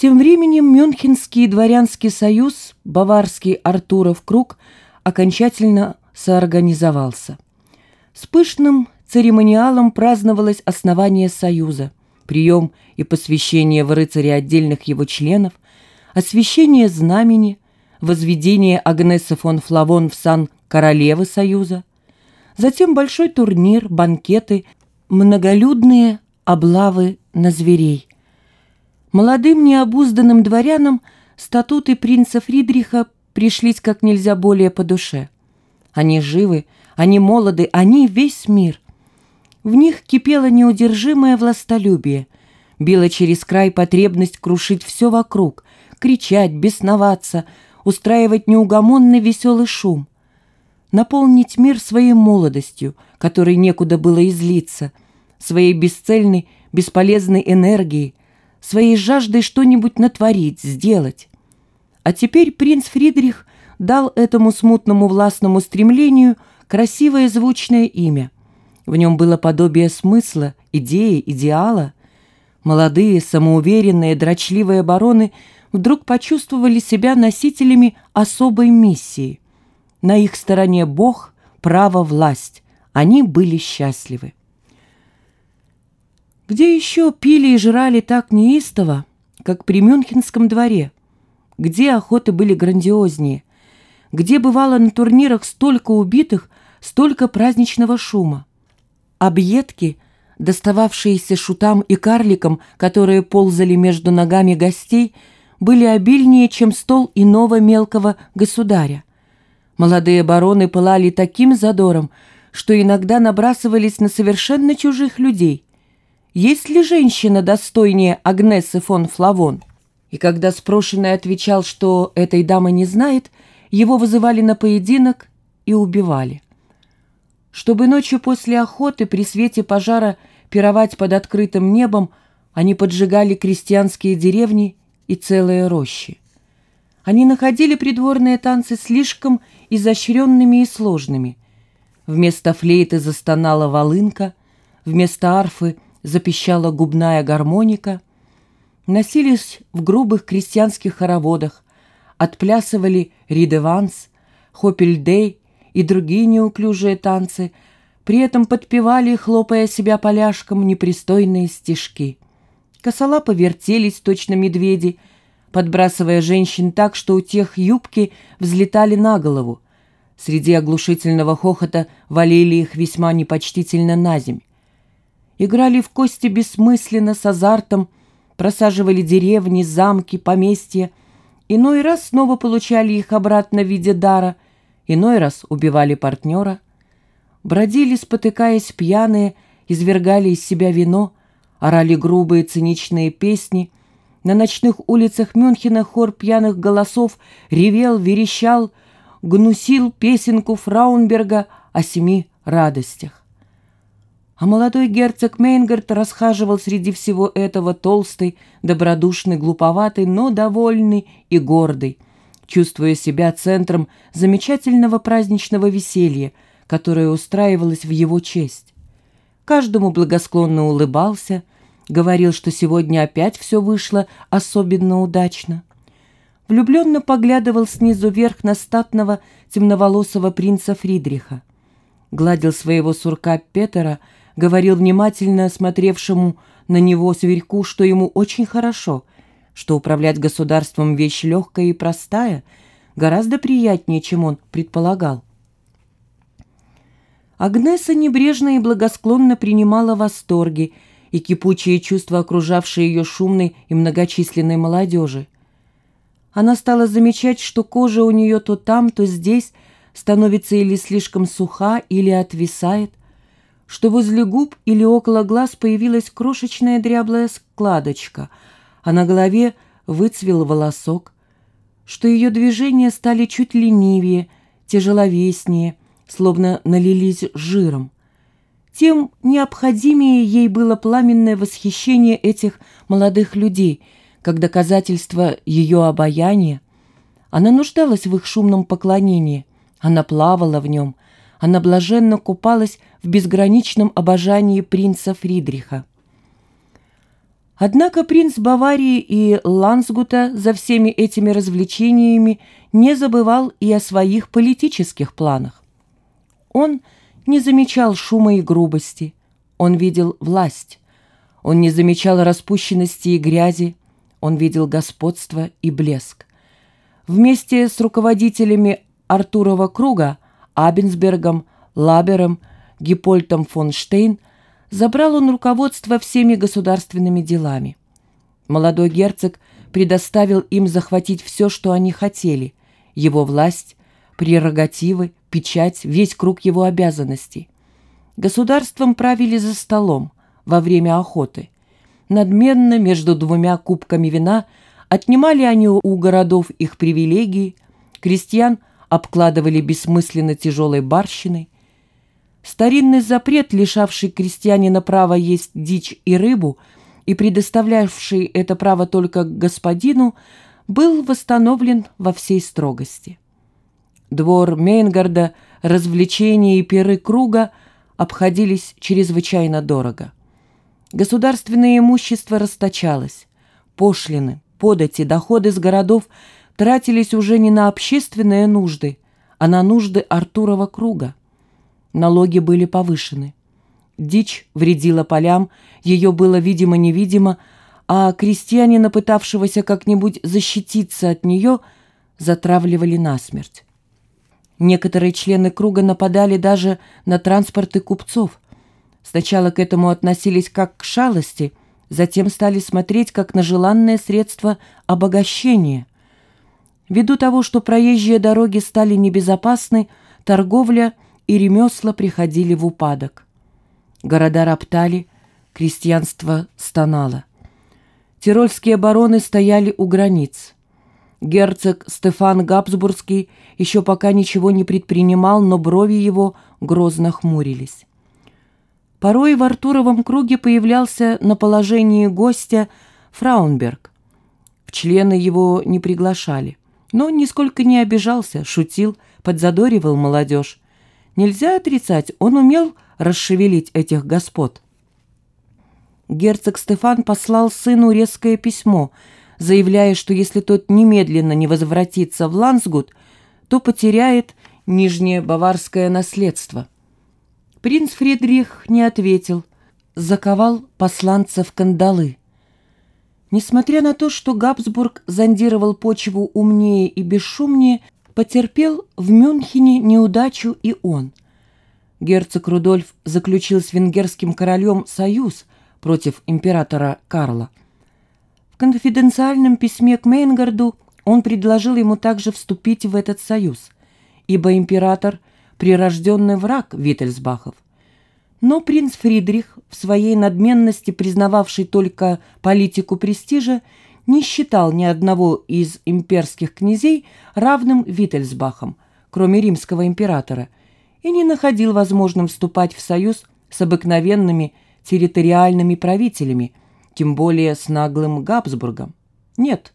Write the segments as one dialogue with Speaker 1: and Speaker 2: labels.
Speaker 1: Тем временем Мюнхенский дворянский союз, баварский Артуров круг, окончательно соорганизовался. С пышным церемониалом праздновалось основание союза, прием и посвящение в рыцари отдельных его членов, освящение знамени, возведение Агнесы фон Флавон в сан королевы союза, затем большой турнир, банкеты, многолюдные облавы на зверей. Молодым необузданным дворянам статуты принца Фридриха пришлись как нельзя более по душе. Они живы, они молоды, они весь мир. В них кипело неудержимое властолюбие, била через край потребность крушить все вокруг, кричать, бесноваться, устраивать неугомонный веселый шум, наполнить мир своей молодостью, которой некуда было излиться, своей бесцельной, бесполезной энергией, своей жаждой что-нибудь натворить, сделать. А теперь принц Фридрих дал этому смутному властному стремлению красивое звучное имя. В нем было подобие смысла, идеи, идеала. Молодые, самоуверенные, дрочливые бароны вдруг почувствовали себя носителями особой миссии. На их стороне Бог, право, власть. Они были счастливы. Где еще пили и жрали так неистово, как при Мюнхенском дворе? Где охоты были грандиознее? Где бывало на турнирах столько убитых, столько праздничного шума? Объедки, достававшиеся шутам и карликам, которые ползали между ногами гостей, были обильнее, чем стол иного мелкого государя. Молодые бароны пылали таким задором, что иногда набрасывались на совершенно чужих людей – есть ли женщина достойнее Агнесы фон Флавон? И когда спрошенный отвечал, что этой дамы не знает, его вызывали на поединок и убивали. Чтобы ночью после охоты при свете пожара пировать под открытым небом, они поджигали крестьянские деревни и целые рощи. Они находили придворные танцы слишком изощренными и сложными. Вместо флейты застонала волынка, вместо арфы — запищала губная гармоника, носились в грубых крестьянских хороводах, отплясывали ридеванс, хопельдей и другие неуклюжие танцы, при этом подпевали, хлопая себя поляшком, непристойные стишки. Косолапы вертелись, точно медведи, подбрасывая женщин так, что у тех юбки взлетали на голову. Среди оглушительного хохота валили их весьма непочтительно на земь играли в кости бессмысленно, с азартом, просаживали деревни, замки, поместья, иной раз снова получали их обратно в виде дара, иной раз убивали партнера, бродили, спотыкаясь пьяные, извергали из себя вино, орали грубые циничные песни, на ночных улицах Мюнхена хор пьяных голосов ревел, верещал, гнусил песенку Фраунберга о семи радостях. А молодой герцог Мейнгард расхаживал среди всего этого толстый, добродушный, глуповатый, но довольный и гордый, чувствуя себя центром замечательного праздничного веселья, которое устраивалось в его честь. Каждому благосклонно улыбался, говорил, что сегодня опять все вышло особенно удачно. Влюбленно поглядывал снизу вверх на статного темноволосого принца Фридриха. Гладил своего сурка Петера, говорил внимательно смотревшему на него зверьку, что ему очень хорошо, что управлять государством вещь легкая и простая, гораздо приятнее, чем он предполагал. Агнеса небрежно и благосклонно принимала восторги и кипучие чувства, окружавшие ее шумной и многочисленной молодежи. Она стала замечать, что кожа у нее то там, то здесь становится или слишком суха, или отвисает, что возле губ или около глаз появилась крошечная дряблая складочка, а на голове выцвел волосок, что ее движения стали чуть ленивее, тяжеловеснее, словно налились жиром. Тем необходимее ей было пламенное восхищение этих молодых людей, как доказательство ее обаяния. Она нуждалась в их шумном поклонении, она плавала в нем — она блаженно купалась в безграничном обожании принца Фридриха. Однако принц Баварии и Лансгута за всеми этими развлечениями не забывал и о своих политических планах. Он не замечал шума и грубости, он видел власть, он не замечал распущенности и грязи, он видел господство и блеск. Вместе с руководителями Артурова круга, Абенсбергом, Лабером, Гиппольтом фон Штейн – забрал он руководство всеми государственными делами. Молодой герцог предоставил им захватить все, что они хотели, его власть, прерогативы, печать, весь круг его обязанностей. Государством правили за столом во время охоты. Надменно между двумя кубками вина отнимали они у городов их привилегии, крестьян обкладывали бессмысленно тяжелой барщиной, Старинный запрет, лишавший крестьянина права есть дичь и рыбу и предоставлявший это право только господину, был восстановлен во всей строгости. Двор Мейнгарда, развлечения и пиры круга обходились чрезвычайно дорого. Государственное имущество расточалось, пошлины, подати, доходы с городов тратились уже не на общественные нужды, а на нужды Артурова круга. Налоги были повышены. Дичь вредила полям, ее было видимо-невидимо, а крестьянина, пытавшегося как-нибудь защититься от нее, затравливали насмерть. Некоторые члены круга нападали даже на транспорты купцов. Сначала к этому относились как к шалости, затем стали смотреть как на желанное средство обогащения. Ввиду того, что проезжие дороги стали небезопасны, торговля – и ремесла приходили в упадок. Города роптали, крестьянство стонало. Тирольские бароны стояли у границ. Герцог Стефан Габсбургский еще пока ничего не предпринимал, но брови его грозно хмурились. Порой в Артуровом круге появлялся на положении гостя Фраунберг. В члены его не приглашали, но нисколько не обижался, шутил, подзадоривал молодежь. Нельзя отрицать, он умел расшевелить этих господ. Герцог Стефан послал сыну резкое письмо, заявляя, что если тот немедленно не возвратится в Лансгут, то потеряет нижнее баварское наследство. Принц Фридрих не ответил, заковал посланца в кандалы. Несмотря на то, что Габсбург зондировал почву умнее и бесшумнее, Потерпел в Мюнхене неудачу и он. Герцог Рудольф заключил с венгерским королем союз против императора Карла. В конфиденциальном письме к Мейнгарду он предложил ему также вступить в этот союз, ибо император – прирожденный враг Виттельсбахов. Но принц Фридрих, в своей надменности признававший только политику престижа, не считал ни одного из имперских князей равным Виттельсбахом, кроме римского императора, и не находил возможным вступать в союз с обыкновенными территориальными правителями, тем более с наглым Габсбургом. Нет,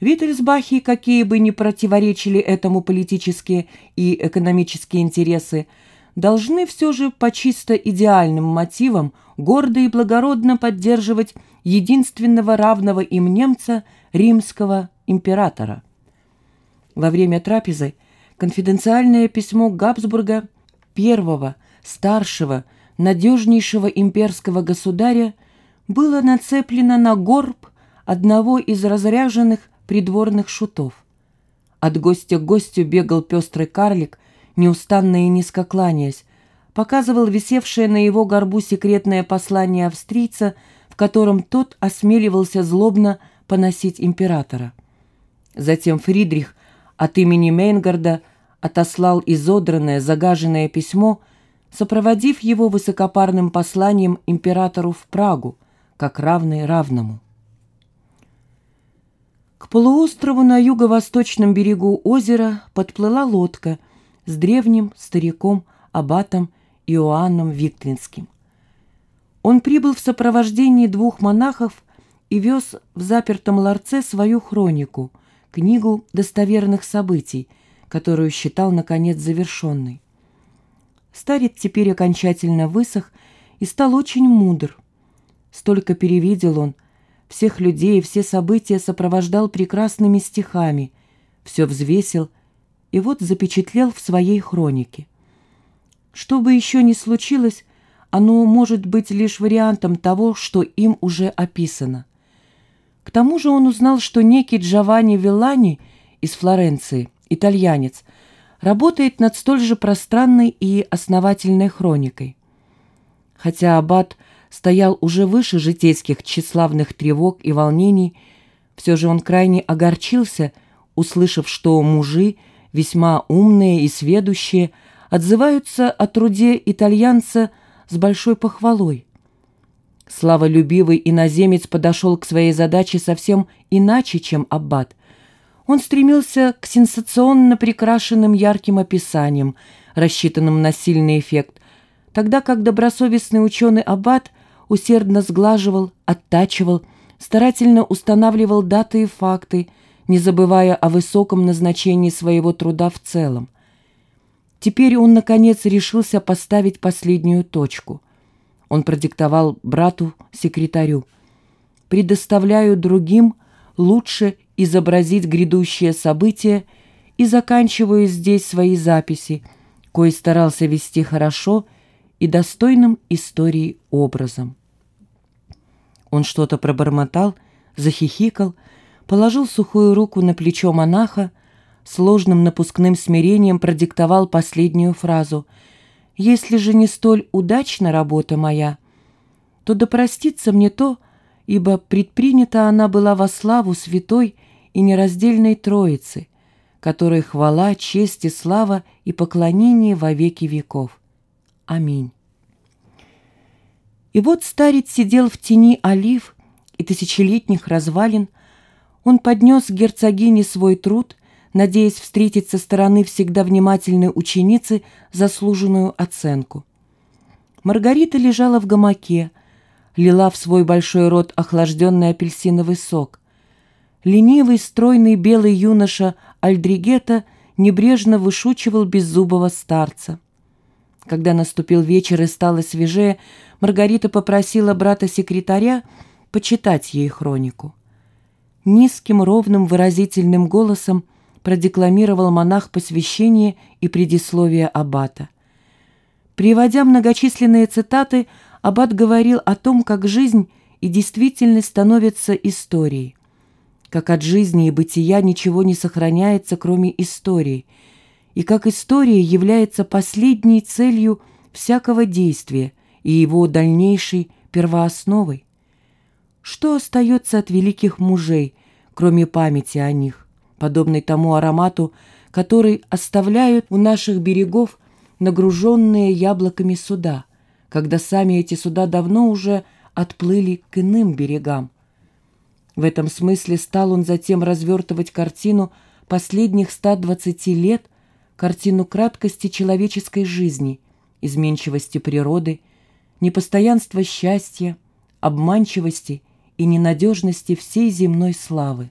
Speaker 1: Виттельсбахи, какие бы ни противоречили этому политические и экономические интересы, должны все же по чисто идеальным мотивам гордо и благородно поддерживать единственного равного им немца, римского императора. Во время трапезы конфиденциальное письмо Габсбурга, первого, старшего, надежнейшего имперского государя, было нацеплено на горб одного из разряженных придворных шутов. От гостя к гостю бегал пестрый карлик, неустанно и низко кланяясь, показывал висевшее на его горбу секретное послание австрийца, в котором тот осмеливался злобно поносить императора. Затем Фридрих от имени Мейнгарда отослал изодранное, загаженное письмо, сопроводив его высокопарным посланием императору в Прагу, как равный равному. К полуострову на юго-восточном берегу озера подплыла лодка с древним стариком аббатом Иоанном Виктлинским. Он прибыл в сопровождении двух монахов и вез в запертом ларце свою хронику, книгу достоверных событий, которую считал, наконец, завершенной. Старец теперь окончательно высох и стал очень мудр. Столько перевидел он, всех людей и все события сопровождал прекрасными стихами, все взвесил и вот запечатлел в своей хронике. Что бы еще ни случилось, оно может быть лишь вариантом того, что им уже описано. К тому же он узнал, что некий Джованни Виллани из Флоренции, итальянец, работает над столь же пространной и основательной хроникой. Хотя аббат стоял уже выше житейских тщеславных тревог и волнений, все же он крайне огорчился, услышав, что мужи, весьма умные и сведущие, отзываются о труде итальянца с большой похвалой. Славолюбивый иноземец подошел к своей задаче совсем иначе, чем аббат. Он стремился к сенсационно прикрашенным ярким описаниям, рассчитанным на сильный эффект, тогда как добросовестный ученый аббат усердно сглаживал, оттачивал, старательно устанавливал даты и факты, не забывая о высоком назначении своего труда в целом. Теперь он, наконец, решился поставить последнюю точку. Он продиктовал брату-секретарю. «Предоставляю другим лучше изобразить грядущее событие и заканчиваю здесь свои записи, кое старался вести хорошо и достойным истории образом». Он что-то пробормотал, захихикал, положил сухую руку на плечо монаха, сложным напускным смирением продиктовал последнюю фразу «Если же не столь удачна работа моя, то да простится мне то, ибо предпринята она была во славу святой и нераздельной Троицы, которой хвала, честь и слава и поклонение во веки веков. Аминь». И вот старец сидел в тени олив и тысячелетних развалин, он поднес герцогине свой труд — надеясь встретить со стороны всегда внимательной ученицы заслуженную оценку. Маргарита лежала в гамаке, лила в свой большой рот охлажденный апельсиновый сок. Ленивый, стройный белый юноша Альдригета небрежно вышучивал беззубого старца. Когда наступил вечер и стало свежее, Маргарита попросила брата-секретаря почитать ей хронику. Низким, ровным, выразительным голосом продекламировал монах посвящение и предисловие аббата. Приводя многочисленные цитаты, аббат говорил о том, как жизнь и действительность становятся историей, как от жизни и бытия ничего не сохраняется, кроме истории, и как история является последней целью всякого действия и его дальнейшей первоосновой. Что остается от великих мужей, кроме памяти о них? подобный тому аромату, который оставляют у наших берегов нагруженные яблоками суда, когда сами эти суда давно уже отплыли к иным берегам. В этом смысле стал он затем развертывать картину последних 120 лет, картину краткости человеческой жизни, изменчивости природы, непостоянства счастья, обманчивости и ненадежности всей земной славы.